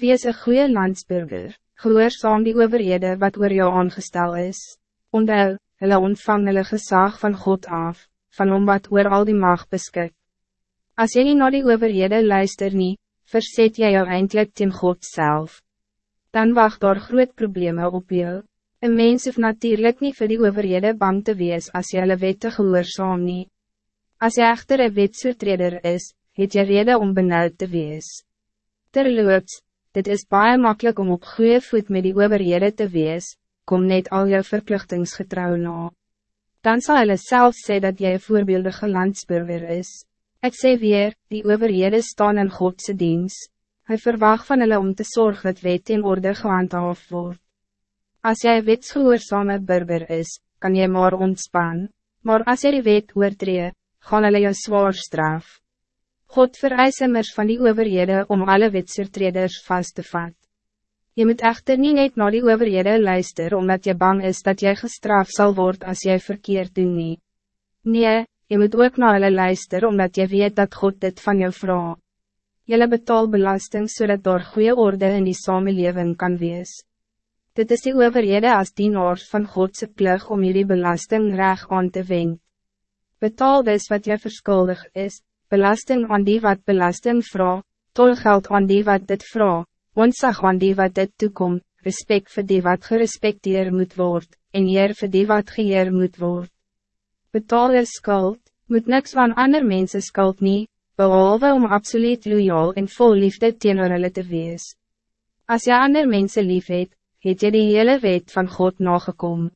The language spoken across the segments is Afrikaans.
Wees een goede landsburger, gehoorzaam die overhede wat oor jou aangestel is. Onthou, hulle ontvang hulle gezag van God af, van om wat oor al die mag beskik. Als jy nie na die overhede luister nie, verzet jy jou eindelijk teen God zelf. Dan wacht daar groot probleme op jou. Een mens hoeft natuurlijk niet voor die overhede bang te wees als jy hulle wette gehoorzaam nie. As jy echter een wetsoortreder is, het jy rede om benauwd te wees. Terloops, dit is baie makkelijk om op goede voet met die overhede te wees, kom net al jou verplichtingsgetrouw na. Dan zal hulle self sê dat jy een voorbeeldige landsburger is. Ik sê weer, die overhede staan in Godse dienst. Hij verwacht van hulle om te zorgen dat wet in orde gehandhaaf word. Als jij wetsgehoorzame burger is, kan je maar ontspan, maar als jy die wet oortree, gaan hulle jou zwaar straf. God vereis immers van die overhede om alle wetsertreders vast te vat. Je moet echter niet net naar die overhede luister omdat je bang is dat jij gestraft zal worden als jij verkeerd doet nie. Nee, je moet ook naar hulle luister omdat je weet dat God dit van jou vraagt. Jelle betaal belasting zodat so door goede orde in die samenleving kan wees. Dit is die overhede als dienaars van Godse plug om jullie belasting recht aan te wenden. Betaal dus wat je verschuldig is, belasting aan die wat belasting vraag, tolgeld aan die wat dit vraag, ontzag aan die wat dit toekom, respect voor die wat gerespekteer moet worden, en eer voor die wat geëer moet worden. Betaal je skuld, moet niks van ander mensen skuld nie, behalve om absoluut loyaal en vol liefde teenoor hulle te wees. Als je ander mensen lief het, je die hele wet van God nagekomen.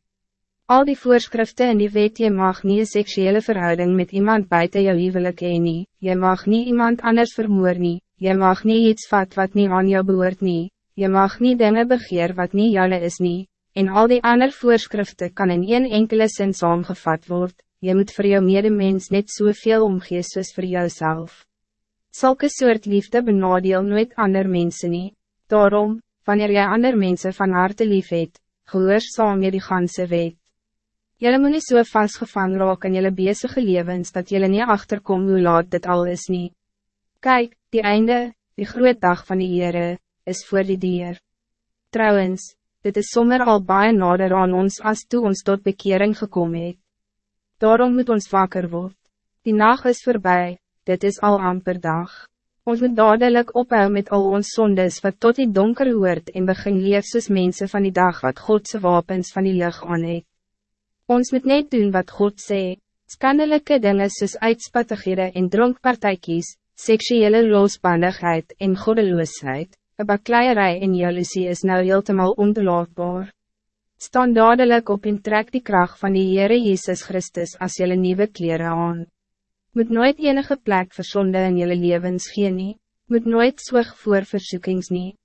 Al die voorschriften in die wet je mag niet een seksuele verhouding met iemand buiten jou huwelijk heen nie, je mag niet iemand anders vermoor nie, je mag niet iets vat wat niet aan jou behoort nie, je mag niet dingen begeer wat niet jouwe is nie, en al die andere voorschriften kan in een enkele zin saamgevat word, je moet voor jou medemens net soveel omgee soos vir jouself. Zulke soort liefde benadeel nooit ander mensen nie, daarom, wanneer jy ander mensen van harte lief het, gehoorzaam jy die ganse wet. Jelle moet nie so vastgevang raak in jelle bezige levens dat jelle niet achterkom hoe laat dit al is nie. Kijk, die einde, die groot dag van die Heere, is voor die dier. Trouwens, dit is sommer al baie nader aan ons as toe ons tot bekering gekomen het. Daarom moet ons wakker word. Die nacht is voorbij, dit is al amper dag. Ons moet dadelijk ophou met al ons zondes wat tot die donker hoort en begin leef soos mense van die dag wat Godse wapens van die lucht aan het. Ons moet net doen wat God sê, skandelijke dingen soos uitspattighede en dronkpartijkies, seksuele losbandigheid en goddeloosheid, een bakleierij en jaloezie is nou heeltemal onbelaatbaar. Staan dadelijk op en trek die kracht van die Heere Jezus Christus als jelle nieuwe kleren aan. Moet nooit enige plek versonde in jelle levens gee nie, moet nooit zwig voor versoekings nie.